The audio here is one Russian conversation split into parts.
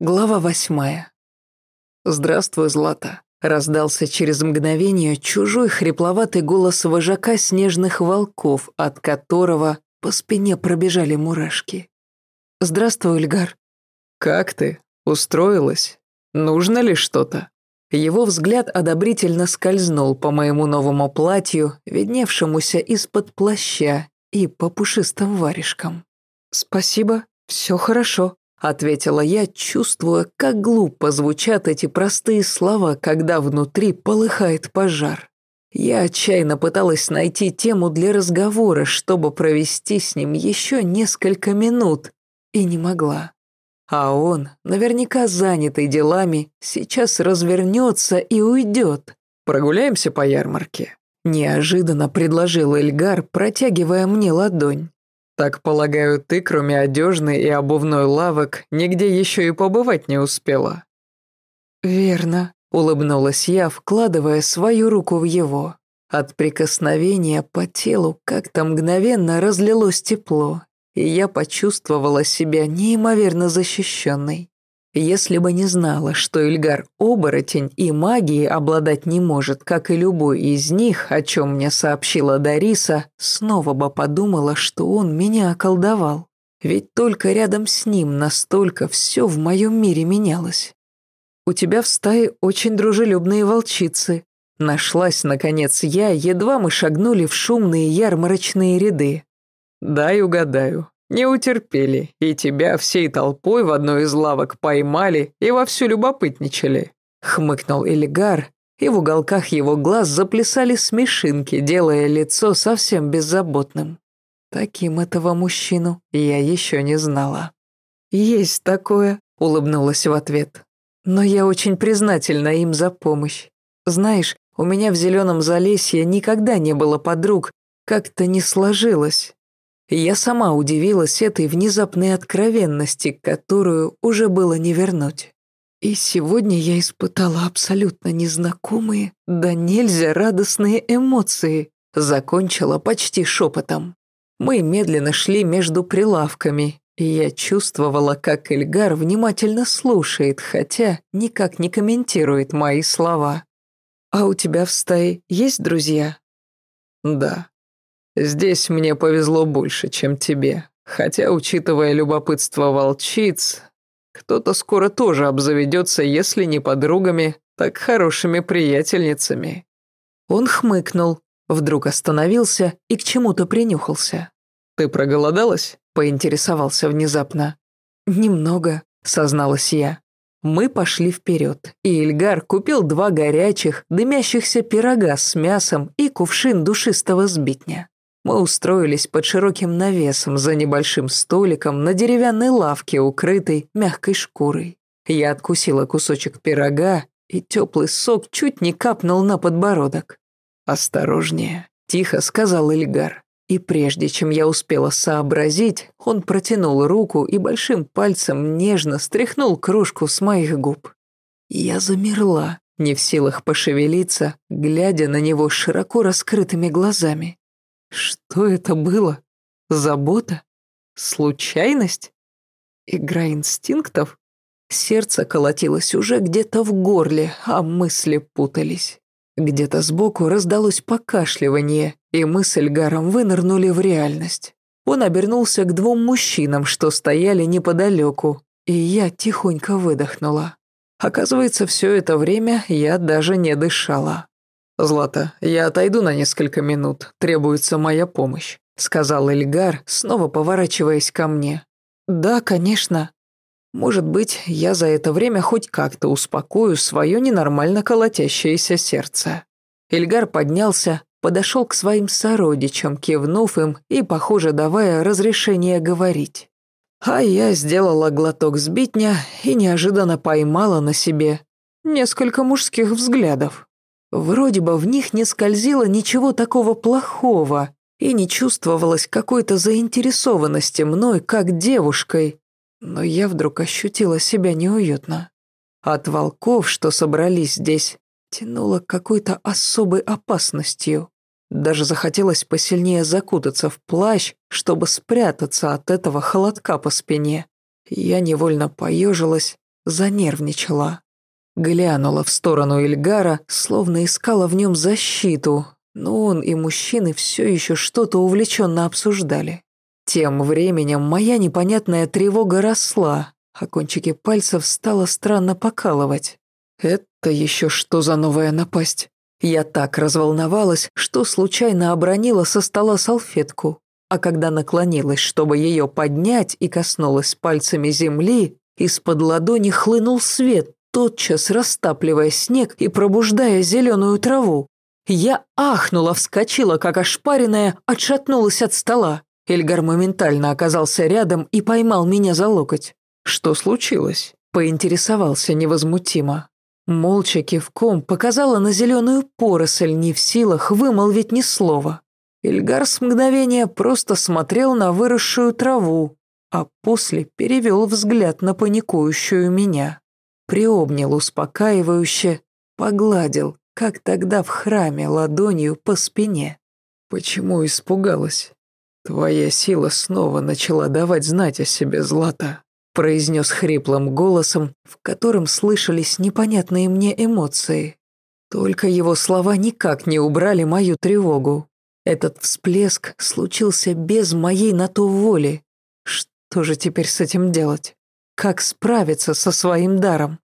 Глава восьмая. «Здравствуй, Злата», — раздался через мгновение чужой хрипловатый голос вожака снежных волков, от которого по спине пробежали мурашки. «Здравствуй, Ильгар». «Как ты? Устроилась? Нужно ли что-то?» Его взгляд одобрительно скользнул по моему новому платью, видневшемуся из-под плаща, и по пушистым варежкам. «Спасибо, все хорошо», ответила я, чувствуя, как глупо звучат эти простые слова, когда внутри полыхает пожар. Я отчаянно пыталась найти тему для разговора, чтобы провести с ним еще несколько минут, и не могла. А он, наверняка занятый делами, сейчас развернется и уйдет. «Прогуляемся по ярмарке», – неожиданно предложил Эльгар, протягивая мне ладонь. Так полагаю, ты, кроме одежной и обувной лавок, нигде еще и побывать не успела. Верно, улыбнулась я, вкладывая свою руку в его. От прикосновения по телу как-то мгновенно разлилось тепло, и я почувствовала себя неимоверно защищенной. Если бы не знала, что Ильгар оборотень и магией обладать не может, как и любой из них, о чем мне сообщила Дариса, снова бы подумала, что он меня околдовал. Ведь только рядом с ним настолько все в моем мире менялось. У тебя в стае очень дружелюбные волчицы. Нашлась, наконец, я, едва мы шагнули в шумные ярмарочные ряды. Дай угадаю, не утерпели, и тебя всей толпой в одной из лавок поймали и вовсю любопытничали», — хмыкнул Элигар, и в уголках его глаз заплясали смешинки, делая лицо совсем беззаботным. Таким этого мужчину я еще не знала. «Есть такое», — улыбнулась в ответ. «Но я очень признательна им за помощь. Знаешь, у меня в Зеленом Залесье никогда не было подруг, как-то не сложилось. Я сама удивилась этой внезапной откровенности, которую уже было не вернуть. И сегодня я испытала абсолютно незнакомые, да нельзя радостные эмоции, закончила почти шепотом. Мы медленно шли между прилавками, и я чувствовала, как Эльгар внимательно слушает, хотя никак не комментирует мои слова. «А у тебя в стае есть друзья?» «Да», Здесь мне повезло больше, чем тебе. Хотя, учитывая любопытство волчиц, кто-то скоро тоже обзаведется, если не подругами, так хорошими приятельницами». Он хмыкнул, вдруг остановился и к чему-то принюхался. «Ты проголодалась?» – поинтересовался внезапно. «Немного», – созналась я. Мы пошли вперед, и Ильгар купил два горячих, дымящихся пирога с мясом и кувшин душистого сбитня. Мы устроились под широким навесом за небольшим столиком на деревянной лавке, укрытой мягкой шкурой. Я откусила кусочек пирога, и теплый сок чуть не капнул на подбородок. «Осторожнее», — тихо сказал Ильгар. И прежде чем я успела сообразить, он протянул руку и большим пальцем нежно стряхнул кружку с моих губ. Я замерла, не в силах пошевелиться, глядя на него широко раскрытыми глазами. Что это было? Забота? Случайность? Игра инстинктов? Сердце колотилось уже где-то в горле, а мысли путались. Где-то сбоку раздалось покашливание, и мы с Эльгаром вынырнули в реальность. Он обернулся к двум мужчинам, что стояли неподалеку, и я тихонько выдохнула. Оказывается, все это время я даже не дышала. «Злата, я отойду на несколько минут, требуется моя помощь», сказал Эльгар, снова поворачиваясь ко мне. «Да, конечно. Может быть, я за это время хоть как-то успокою свое ненормально колотящееся сердце». Эльгар поднялся, подошел к своим сородичам, кивнув им и, похоже, давая разрешение говорить. А я сделала глоток сбитня и неожиданно поймала на себе несколько мужских взглядов. Вроде бы в них не скользило ничего такого плохого, и не чувствовалось какой-то заинтересованности мной как девушкой, но я вдруг ощутила себя неуютно. От волков, что собрались здесь, тянуло какой-то особой опасностью. Даже захотелось посильнее закутаться в плащ, чтобы спрятаться от этого холодка по спине. Я невольно поежилась занервничала. Глянула в сторону Ильгара, словно искала в нем защиту, но он и мужчины все еще что-то увлеченно обсуждали. Тем временем моя непонятная тревога росла, а кончики пальцев стало странно покалывать. Это еще что за новая напасть? Я так разволновалась, что случайно обронила со стола салфетку, а когда наклонилась, чтобы ее поднять и коснулась пальцами земли, из-под ладони хлынул свет, тотчас растапливая снег и пробуждая зеленую траву. Я ахнула, вскочила, как ошпаренная, отшатнулась от стола. Эльгар моментально оказался рядом и поймал меня за локоть. «Что случилось?» – поинтересовался невозмутимо. Молча кивком показала на зеленую поросль, не в силах вымолвить ни слова. Ильгар с мгновения просто смотрел на выросшую траву, а после перевел взгляд на паникующую меня. Приобнял успокаивающе, погладил, как тогда в храме, ладонью по спине. «Почему испугалась? Твоя сила снова начала давать знать о себе, Злата», произнес хриплым голосом, в котором слышались непонятные мне эмоции. Только его слова никак не убрали мою тревогу. Этот всплеск случился без моей на то воли. Что же теперь с этим делать? Как справиться со своим даром?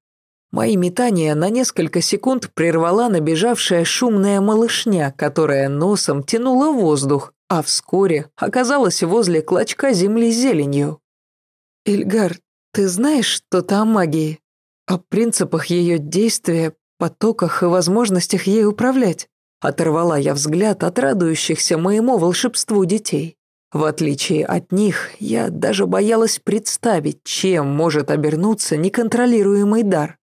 Мои метания на несколько секунд прервала набежавшая шумная малышня, которая носом тянула воздух, а вскоре оказалась возле клочка земли зеленью. «Ильгар, ты знаешь что-то о магии? О принципах ее действия, потоках и возможностях ей управлять?» Оторвала я взгляд от радующихся моему волшебству детей. В отличие от них, я даже боялась представить, чем может обернуться неконтролируемый дар.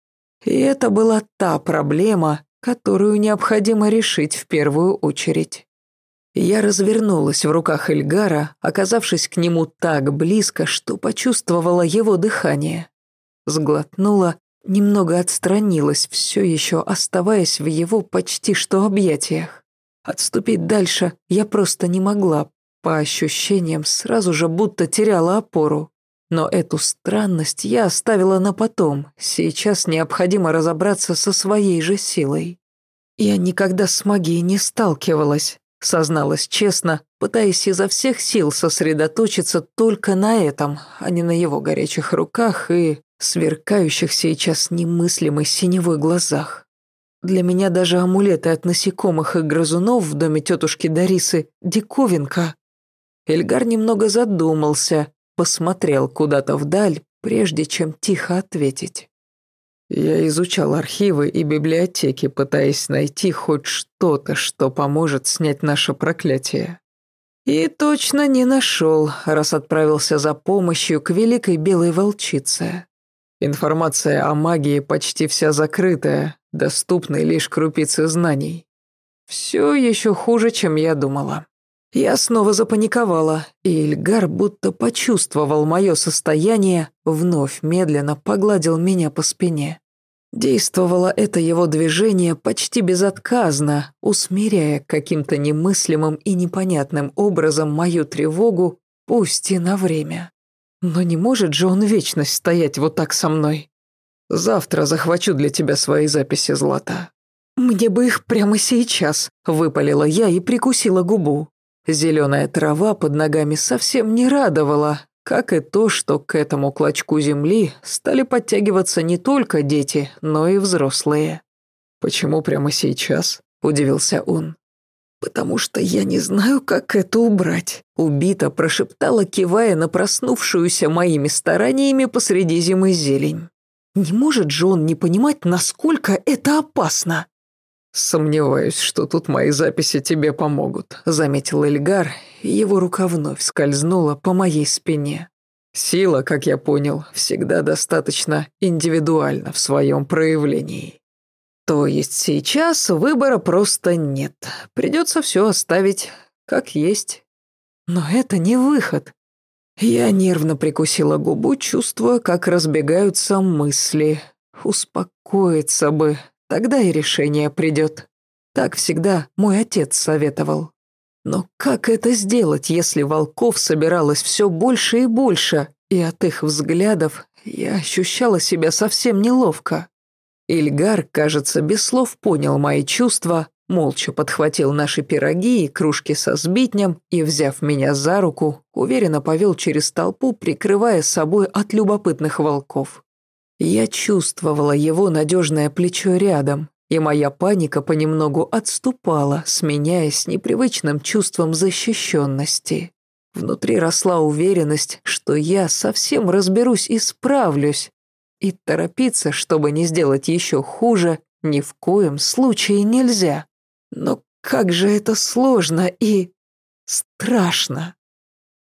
И это была та проблема, которую необходимо решить в первую очередь. Я развернулась в руках Эльгара, оказавшись к нему так близко, что почувствовала его дыхание. Сглотнула Немного отстранилась, все еще оставаясь в его почти что объятиях. Отступить дальше я просто не могла, по ощущениям сразу же будто теряла опору. Но эту странность я оставила на потом, сейчас необходимо разобраться со своей же силой. Я никогда с магией не сталкивалась, созналась честно, пытаясь изо всех сил сосредоточиться только на этом, а не на его горячих руках и сверкающих сейчас немыслимой синевой глазах. Для меня даже амулеты от насекомых и грызунов в доме тетушки Дарисы – диковинка. Эльгар немного задумался, посмотрел куда-то вдаль, прежде чем тихо ответить. Я изучал архивы и библиотеки, пытаясь найти хоть что-то, что поможет снять наше проклятие. И точно не нашел, раз отправился за помощью к великой белой волчице. Информация о магии почти вся закрытая, доступны лишь крупицы знаний. Все еще хуже, чем я думала. Я снова запаниковала, и Ильгар будто почувствовал мое состояние, вновь медленно погладил меня по спине. Действовало это его движение почти безотказно, усмиряя каким-то немыслимым и непонятным образом мою тревогу, пусть и на время. Но не может же он вечность стоять вот так со мной. Завтра захвачу для тебя свои записи, Злата. Мне бы их прямо сейчас, выпалила я и прикусила губу. Зеленая трава под ногами совсем не радовала, как и то, что к этому клочку земли стали подтягиваться не только дети, но и взрослые. «Почему прямо сейчас?» – удивился он. «Потому что я не знаю, как это убрать», — убито прошептала, кивая на проснувшуюся моими стараниями посреди зимы зелень. «Не может же он не понимать, насколько это опасно!» «Сомневаюсь, что тут мои записи тебе помогут», — заметил Эльгар, и его рука вновь скользнула по моей спине. «Сила, как я понял, всегда достаточно индивидуальна в своем проявлении». То есть сейчас выбора просто нет. Придется все оставить как есть. Но это не выход. Я нервно прикусила губу, чувствуя, как разбегаются мысли. Успокоиться бы, тогда и решение придет. Так всегда мой отец советовал. Но как это сделать, если волков собиралось все больше и больше, и от их взглядов я ощущала себя совсем неловко. Ильгар, кажется, без слов понял мои чувства, молча подхватил наши пироги и кружки со сбитнем и, взяв меня за руку, уверенно повел через толпу, прикрывая собой от любопытных волков. Я чувствовала его надежное плечо рядом, и моя паника понемногу отступала, сменяясь непривычным чувством защищенности. Внутри росла уверенность, что я совсем разберусь и справлюсь, и торопиться, чтобы не сделать еще хуже, ни в коем случае нельзя. Но как же это сложно и... страшно.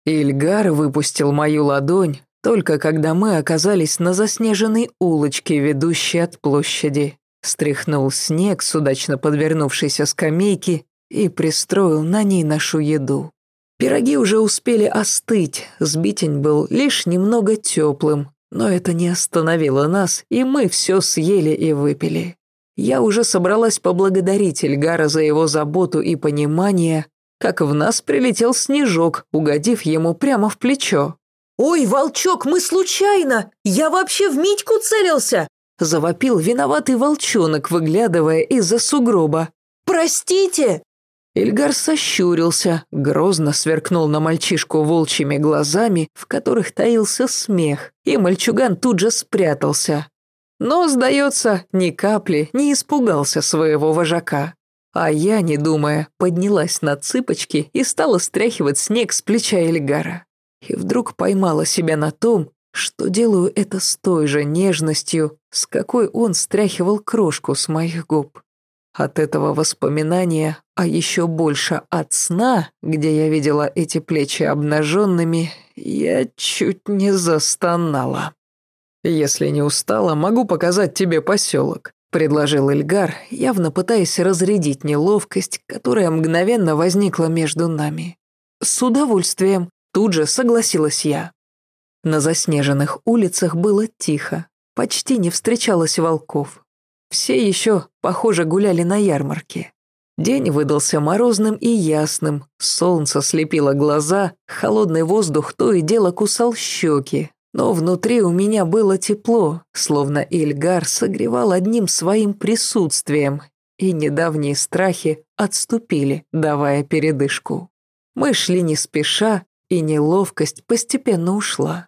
Ильгар выпустил мою ладонь, только когда мы оказались на заснеженной улочке, ведущей от площади. Стряхнул снег с удачно подвернувшейся скамейки и пристроил на ней нашу еду. Пироги уже успели остыть, сбитень был лишь немного теплым, но это не остановило нас, и мы все съели и выпили. Я уже собралась поблагодарить Эльгара за его заботу и понимание, как в нас прилетел снежок, угодив ему прямо в плечо. «Ой, волчок, мы случайно! Я вообще в Митьку целился!» Завопил виноватый волчонок, выглядывая из-за сугроба. «Простите!» Ильгар сощурился, грозно сверкнул на мальчишку волчьими глазами, в которых таился смех, и мальчуган тут же спрятался. Но, сдается, ни капли не испугался своего вожака. А я, не думая, поднялась на цыпочки и стала стряхивать снег с плеча Эльгара. И вдруг поймала себя на том, что делаю это с той же нежностью, с какой он стряхивал крошку с моих губ. От этого воспоминания, а еще больше от сна, где я видела эти плечи обнаженными, я чуть не застонала. «Если не устала, могу показать тебе поселок», — предложил Эльгар, явно пытаясь разрядить неловкость, которая мгновенно возникла между нами. «С удовольствием», — тут же согласилась я. На заснеженных улицах было тихо, почти не встречалось волков. Все еще, похоже, гуляли на ярмарке. День выдался морозным и ясным, солнце слепило глаза, холодный воздух то и дело кусал щеки, но внутри у меня было тепло, словно Ильгар согревал одним своим присутствием, и недавние страхи отступили, давая передышку. Мы шли не спеша, и неловкость постепенно ушла.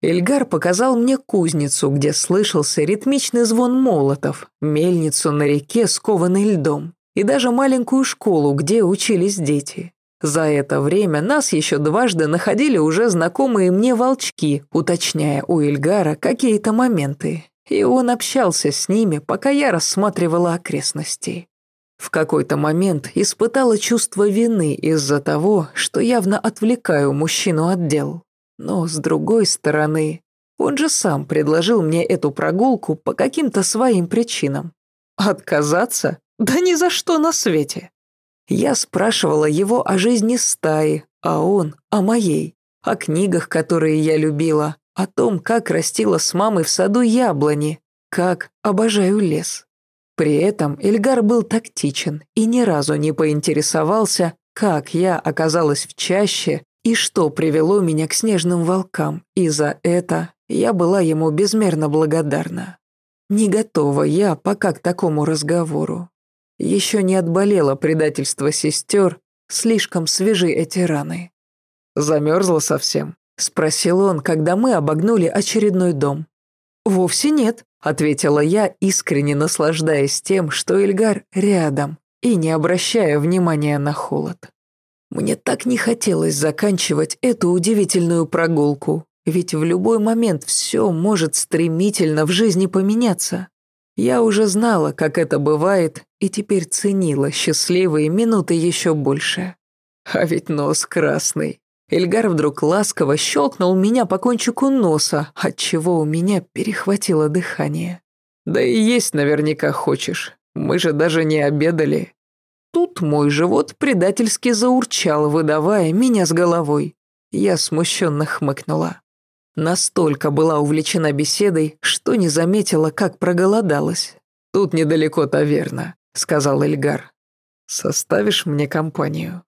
Эльгар показал мне кузницу, где слышался ритмичный звон молотов, мельницу на реке, скованной льдом, и даже маленькую школу, где учились дети. За это время нас еще дважды находили уже знакомые мне волчки, уточняя у Эльгара какие-то моменты, и он общался с ними, пока я рассматривала окрестности. В какой-то момент испытала чувство вины из-за того, что явно отвлекаю мужчину от дел. Но, с другой стороны, он же сам предложил мне эту прогулку по каким-то своим причинам. Отказаться? Да ни за что на свете. Я спрашивала его о жизни стаи, а он о моей, о книгах, которые я любила, о том, как растила с мамой в саду яблони, как обожаю лес. При этом Эльгар был тактичен и ни разу не поинтересовался, как я оказалась в чаще и что привело меня к снежным волкам, и за это я была ему безмерно благодарна. Не готова я пока к такому разговору. Еще не отболело предательство сестер, слишком свежи эти раны. «Замерзла совсем?» – спросил он, когда мы обогнули очередной дом. «Вовсе нет», – ответила я, искренне наслаждаясь тем, что Эльгар рядом, и не обращая внимания на холод. Мне так не хотелось заканчивать эту удивительную прогулку, ведь в любой момент все может стремительно в жизни поменяться. Я уже знала, как это бывает, и теперь ценила счастливые минуты еще больше. А ведь нос красный. Эльгар вдруг ласково щелкнул меня по кончику носа, отчего у меня перехватило дыхание. «Да и есть наверняка хочешь. Мы же даже не обедали». Тут мой живот предательски заурчал, выдавая меня с головой. Я смущенно хмыкнула. Настолько была увлечена беседой, что не заметила, как проголодалась. «Тут недалеко таверна», — сказал Эльгар. «Составишь мне компанию?»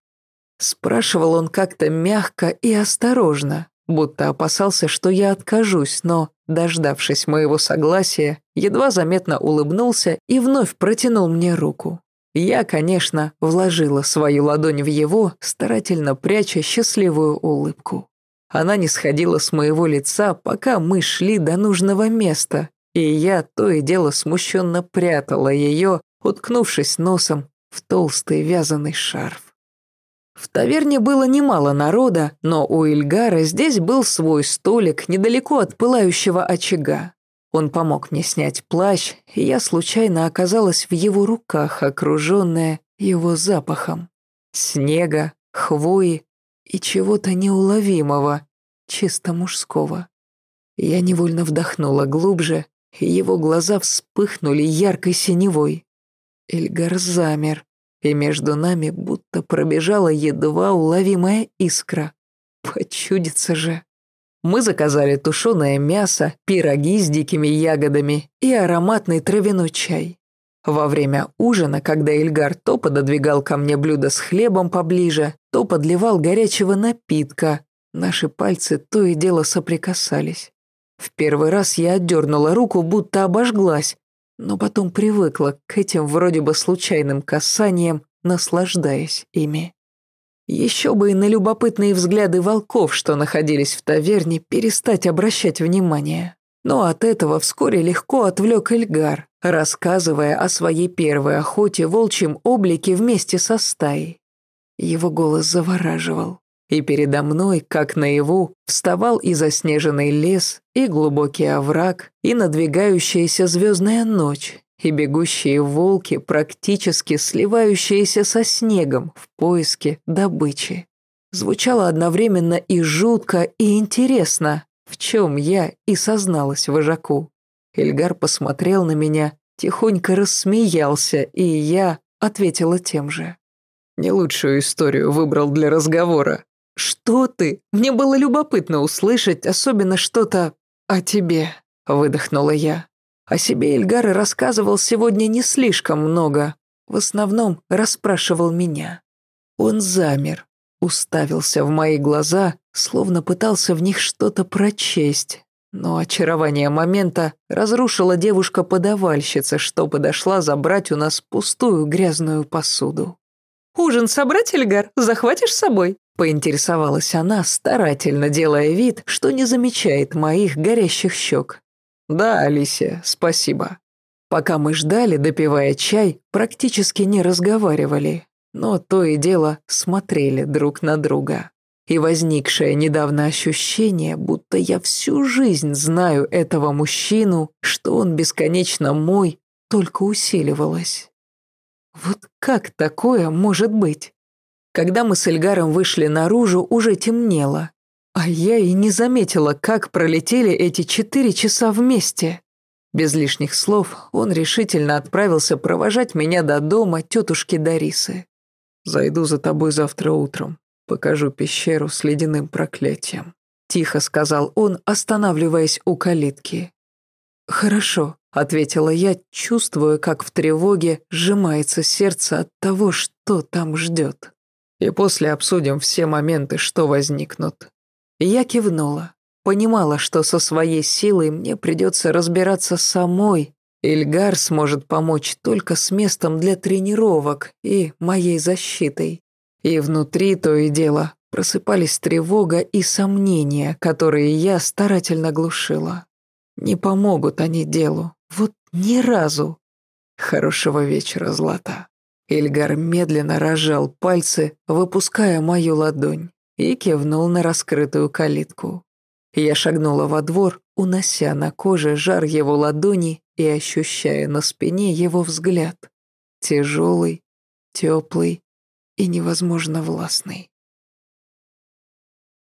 Спрашивал он как-то мягко и осторожно, будто опасался, что я откажусь, но дождавшись моего согласия, едва заметно улыбнулся и вновь протянул мне руку. Я, конечно, вложила свою ладонь в его, старательно пряча счастливую улыбку. Она не сходила с моего лица, пока мы шли до нужного места, и я то и дело смущенно прятала ее, уткнувшись носом в толстый вязаный шарф. В таверне было немало народа, но у Ильгара здесь был свой столик недалеко от пылающего очага. Он помог мне снять плащ, и я случайно оказалась в его руках, окруженная его запахом. Снега, хвои и чего-то неуловимого, чисто мужского. Я невольно вдохнула глубже, и его глаза вспыхнули яркой синевой. Эльгар замер, и между нами будто пробежала едва уловимая искра. Почудится же. Мы заказали тушеное мясо, пироги с дикими ягодами и ароматный травяной чай. Во время ужина, когда Эльгар то пододвигал ко мне блюдо с хлебом поближе, то подливал горячего напитка, наши пальцы то и дело соприкасались. В первый раз я отдернула руку, будто обожглась, но потом привыкла к этим вроде бы случайным касаниям, наслаждаясь ими. Еще бы и на любопытные взгляды волков, что находились в таверне, перестать обращать внимание. Но от этого вскоре легко отвлек Эльгар, рассказывая о своей первой охоте волчьем облике вместе со стаей. Его голос завораживал, и передо мной, как наяву, вставал и заснеженный лес, и глубокий овраг, и надвигающаяся звездная ночь, и бегущие волки, практически сливающиеся со снегом в поиске добычи. Звучало одновременно и жутко, и интересно, в чем я и созналась вожаку. Эльгар посмотрел на меня, тихонько рассмеялся, и я ответила тем же. Не лучшую историю выбрал для разговора. «Что ты? Мне было любопытно услышать, особенно что-то о тебе», — выдохнула я. О себе Эльгар рассказывал сегодня не слишком много. В основном расспрашивал меня. Он замер, уставился в мои глаза, словно пытался в них что-то прочесть. Но очарование момента разрушила девушка-подавальщица, что подошла забрать у нас пустую грязную посуду. «Ужин собрать, Эльгар? Захватишь с собой?» Поинтересовалась она, старательно делая вид, что не замечает моих горящих щек. «Да, Алисия, спасибо». Пока мы ждали, допивая чай, практически не разговаривали, но то и дело смотрели друг на друга. И возникшее недавно ощущение, будто я всю жизнь знаю этого мужчину, что он бесконечно мой, только усиливалось. Вот как такое может быть? Когда мы с Эльгаром вышли наружу, уже темнело, а я и не заметила, как пролетели эти четыре часа вместе. Без лишних слов он решительно отправился провожать меня до дома тетушки Дарисы. «Зайду за тобой завтра утром, покажу пещеру с ледяным проклятием», тихо сказал он, останавливаясь у калитки. «Хорошо», — ответила я, чувствуя, как в тревоге сжимается сердце от того, что там ждет. «И после обсудим все моменты, что возникнут. Я кивнула. Понимала, что со своей силой мне придется разбираться самой. Ильгар сможет помочь только с местом для тренировок и моей защитой. И внутри то и дело просыпались тревога и сомнения, которые я старательно глушила. Не помогут они делу, вот ни разу. Хорошего вечера, Злата. Ильгар медленно разжал пальцы, выпуская мою ладонь и кивнул на раскрытую калитку. Я шагнула во двор, унося на коже жар его ладони и ощущая на спине его взгляд. Тяжелый, теплый и невозможно властный.